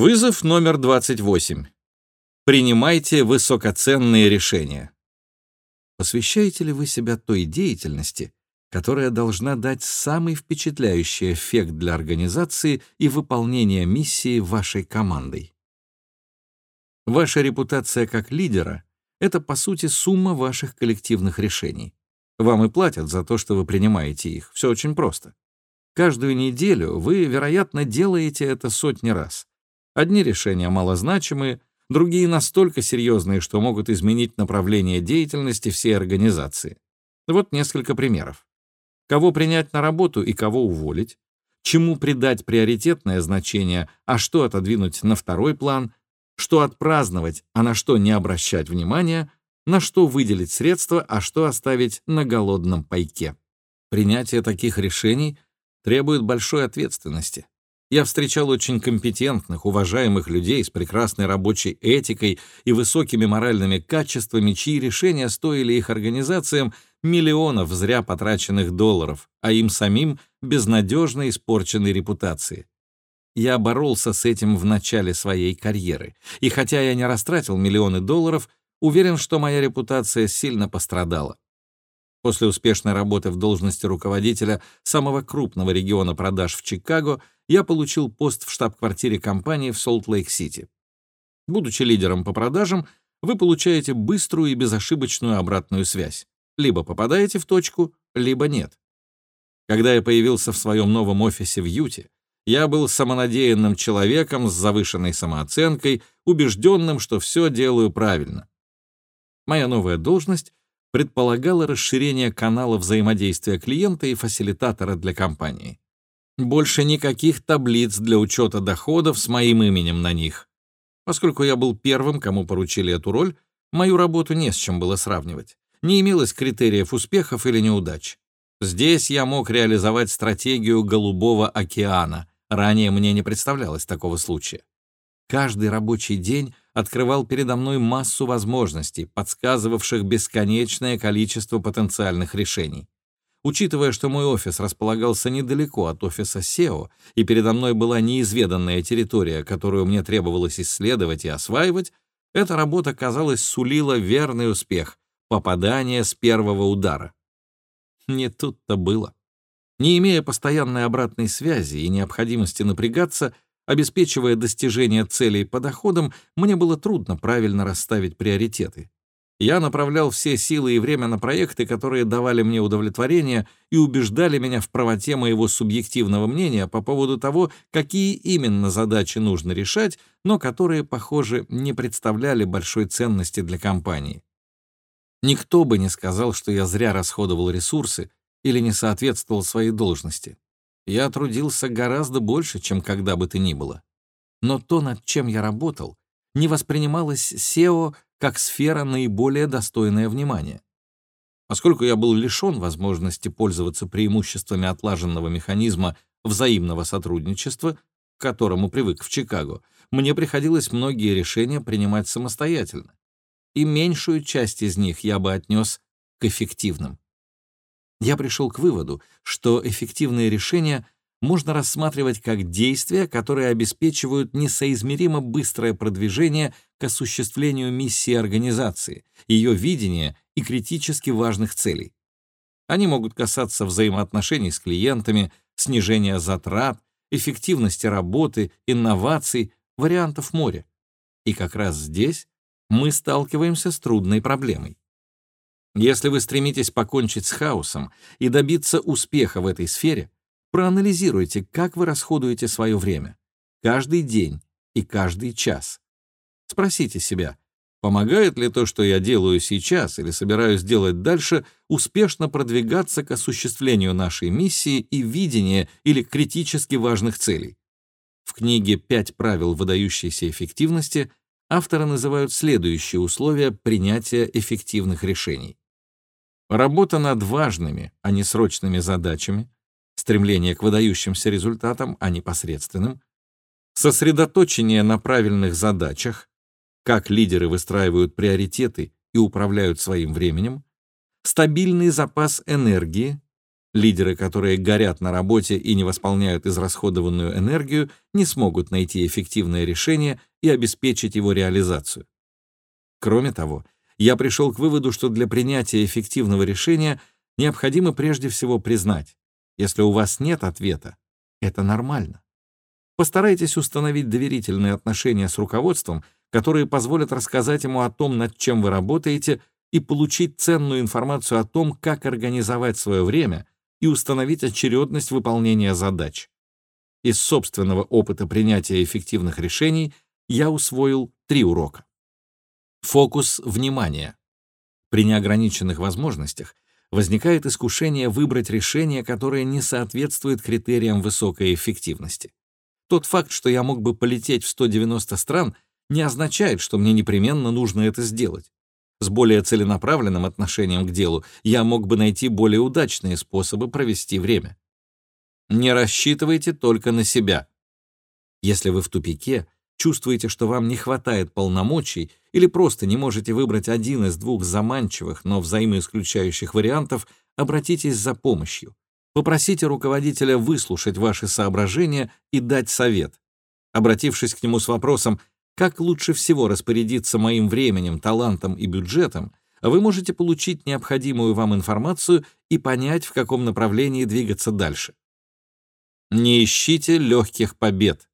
Вызов номер 28. Принимайте высокоценные решения. Посвящаете ли вы себя той деятельности, которая должна дать самый впечатляющий эффект для организации и выполнения миссии вашей командой? Ваша репутация как лидера — это, по сути, сумма ваших коллективных решений. Вам и платят за то, что вы принимаете их. Все очень просто. Каждую неделю вы, вероятно, делаете это сотни раз. Одни решения малозначимые, другие настолько серьезные, что могут изменить направление деятельности всей организации. Вот несколько примеров. Кого принять на работу и кого уволить, чему придать приоритетное значение, а что отодвинуть на второй план, что отпраздновать, а на что не обращать внимания, на что выделить средства, а что оставить на голодном пайке. Принятие таких решений требует большой ответственности. Я встречал очень компетентных, уважаемых людей с прекрасной рабочей этикой и высокими моральными качествами, чьи решения стоили их организациям миллионов зря потраченных долларов, а им самим безнадежно испорченной репутации. Я боролся с этим в начале своей карьеры, и хотя я не растратил миллионы долларов, уверен, что моя репутация сильно пострадала. После успешной работы в должности руководителя самого крупного региона продаж в Чикаго я получил пост в штаб-квартире компании в Солт-Лейк-Сити. Будучи лидером по продажам, вы получаете быструю и безошибочную обратную связь. Либо попадаете в точку, либо нет. Когда я появился в своем новом офисе в Юте, я был самонадеянным человеком с завышенной самооценкой, убежденным, что все делаю правильно. Моя новая должность предполагало расширение канала взаимодействия клиента и фасилитатора для компании. Больше никаких таблиц для учета доходов с моим именем на них. Поскольку я был первым, кому поручили эту роль, мою работу не с чем было сравнивать. Не имелось критериев успехов или неудач. Здесь я мог реализовать стратегию Голубого океана. Ранее мне не представлялось такого случая. Каждый рабочий день открывал передо мной массу возможностей, подсказывавших бесконечное количество потенциальных решений. Учитывая, что мой офис располагался недалеко от офиса SEO, и передо мной была неизведанная территория, которую мне требовалось исследовать и осваивать, эта работа, казалось, сулила верный успех, попадание с первого удара. Не тут-то было. Не имея постоянной обратной связи и необходимости напрягаться, Обеспечивая достижение целей по доходам, мне было трудно правильно расставить приоритеты. Я направлял все силы и время на проекты, которые давали мне удовлетворение и убеждали меня в правоте моего субъективного мнения по поводу того, какие именно задачи нужно решать, но которые, похоже, не представляли большой ценности для компании. Никто бы не сказал, что я зря расходовал ресурсы или не соответствовал своей должности. Я трудился гораздо больше, чем когда бы то ни было. Но то, над чем я работал, не воспринималось SEO как сфера наиболее достойная внимания. Поскольку я был лишен возможности пользоваться преимуществами отлаженного механизма взаимного сотрудничества, к которому привык в Чикаго, мне приходилось многие решения принимать самостоятельно. И меньшую часть из них я бы отнес к эффективным я пришел к выводу, что эффективные решения можно рассматривать как действия, которые обеспечивают несоизмеримо быстрое продвижение к осуществлению миссии организации, ее видения и критически важных целей. Они могут касаться взаимоотношений с клиентами, снижения затрат, эффективности работы, инноваций, вариантов моря. И как раз здесь мы сталкиваемся с трудной проблемой. Если вы стремитесь покончить с хаосом и добиться успеха в этой сфере, проанализируйте, как вы расходуете свое время, каждый день и каждый час. Спросите себя, помогает ли то, что я делаю сейчас или собираюсь делать дальше, успешно продвигаться к осуществлению нашей миссии и видения или критически важных целей. В книге «Пять правил выдающейся эффективности» авторы называют следующие условия принятия эффективных решений. Работа над важными, а не срочными задачами, стремление к выдающимся результатам, а не посредственным, сосредоточение на правильных задачах, как лидеры выстраивают приоритеты и управляют своим временем, стабильный запас энергии, Лидеры, которые горят на работе и не восполняют израсходованную энергию, не смогут найти эффективное решение и обеспечить его реализацию. Кроме того, я пришел к выводу, что для принятия эффективного решения необходимо прежде всего признать, если у вас нет ответа, это нормально. Постарайтесь установить доверительные отношения с руководством, которые позволят рассказать ему о том, над чем вы работаете, и получить ценную информацию о том, как организовать свое время и установить очередность выполнения задач. Из собственного опыта принятия эффективных решений я усвоил три урока. Фокус внимания. При неограниченных возможностях возникает искушение выбрать решение, которое не соответствует критериям высокой эффективности. Тот факт, что я мог бы полететь в 190 стран, не означает, что мне непременно нужно это сделать. С более целенаправленным отношением к делу я мог бы найти более удачные способы провести время. Не рассчитывайте только на себя. Если вы в тупике, чувствуете, что вам не хватает полномочий или просто не можете выбрать один из двух заманчивых, но взаимоисключающих вариантов, обратитесь за помощью. Попросите руководителя выслушать ваши соображения и дать совет. Обратившись к нему с вопросом как лучше всего распорядиться моим временем, талантом и бюджетом, вы можете получить необходимую вам информацию и понять, в каком направлении двигаться дальше. Не ищите легких побед.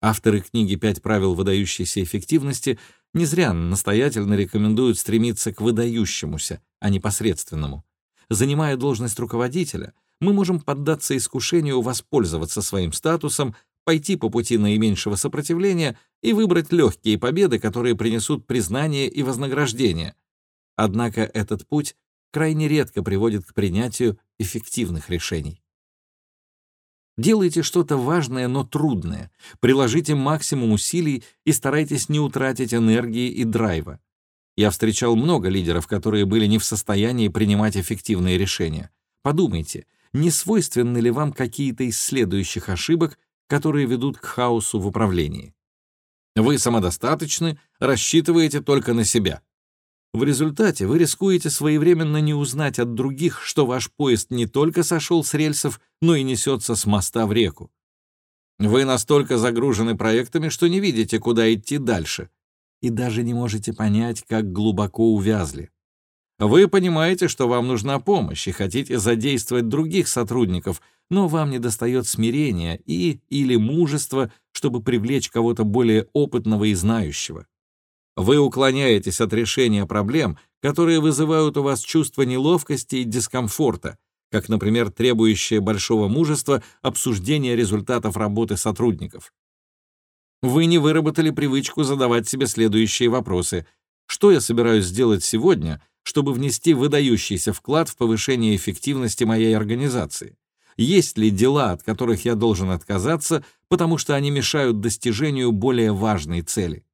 Авторы книги «Пять правил выдающейся эффективности» не зря настоятельно рекомендуют стремиться к выдающемуся, а не посредственному. Занимая должность руководителя, мы можем поддаться искушению воспользоваться своим статусом пойти по пути наименьшего сопротивления и выбрать легкие победы, которые принесут признание и вознаграждение. Однако этот путь крайне редко приводит к принятию эффективных решений. Делайте что-то важное, но трудное, приложите максимум усилий и старайтесь не утратить энергии и драйва. Я встречал много лидеров, которые были не в состоянии принимать эффективные решения. Подумайте, не свойственны ли вам какие-то из следующих ошибок, которые ведут к хаосу в управлении. Вы самодостаточны, рассчитываете только на себя. В результате вы рискуете своевременно не узнать от других, что ваш поезд не только сошел с рельсов, но и несется с моста в реку. Вы настолько загружены проектами, что не видите, куда идти дальше, и даже не можете понять, как глубоко увязли. Вы понимаете, что вам нужна помощь и хотите задействовать других сотрудников, но вам недостает смирения и или мужества, чтобы привлечь кого-то более опытного и знающего. Вы уклоняетесь от решения проблем, которые вызывают у вас чувство неловкости и дискомфорта, как, например, требующее большого мужества обсуждение результатов работы сотрудников. Вы не выработали привычку задавать себе следующие вопросы. Что я собираюсь сделать сегодня, чтобы внести выдающийся вклад в повышение эффективности моей организации? Есть ли дела, от которых я должен отказаться, потому что они мешают достижению более важной цели?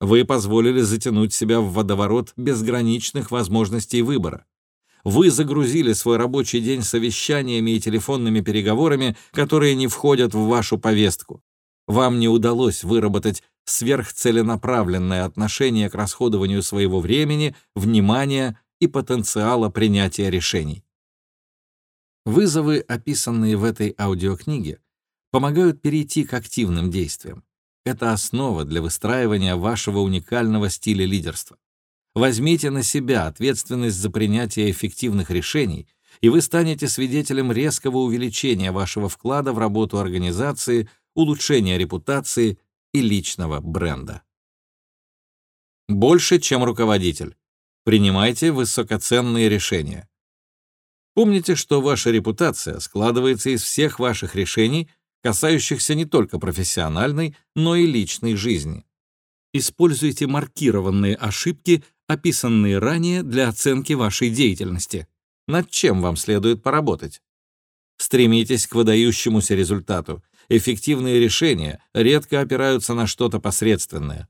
Вы позволили затянуть себя в водоворот безграничных возможностей выбора. Вы загрузили свой рабочий день совещаниями и телефонными переговорами, которые не входят в вашу повестку. Вам не удалось выработать сверхцеленаправленное отношение к расходованию своего времени, внимания и потенциала принятия решений. Вызовы, описанные в этой аудиокниге, помогают перейти к активным действиям. Это основа для выстраивания вашего уникального стиля лидерства. Возьмите на себя ответственность за принятие эффективных решений, и вы станете свидетелем резкого увеличения вашего вклада в работу организации, улучшения репутации и личного бренда. Больше, чем руководитель. Принимайте высокоценные решения. Помните, что ваша репутация складывается из всех ваших решений, касающихся не только профессиональной, но и личной жизни. Используйте маркированные ошибки, описанные ранее для оценки вашей деятельности. Над чем вам следует поработать? Стремитесь к выдающемуся результату эффективные решения редко опираются на что-то посредственное.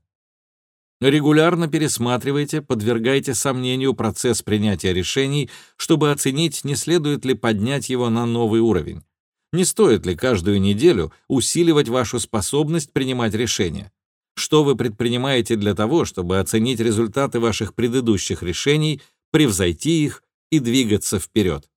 Регулярно пересматривайте, подвергайте сомнению процесс принятия решений, чтобы оценить, не следует ли поднять его на новый уровень. Не стоит ли каждую неделю усиливать вашу способность принимать решения? Что вы предпринимаете для того, чтобы оценить результаты ваших предыдущих решений, превзойти их и двигаться вперед?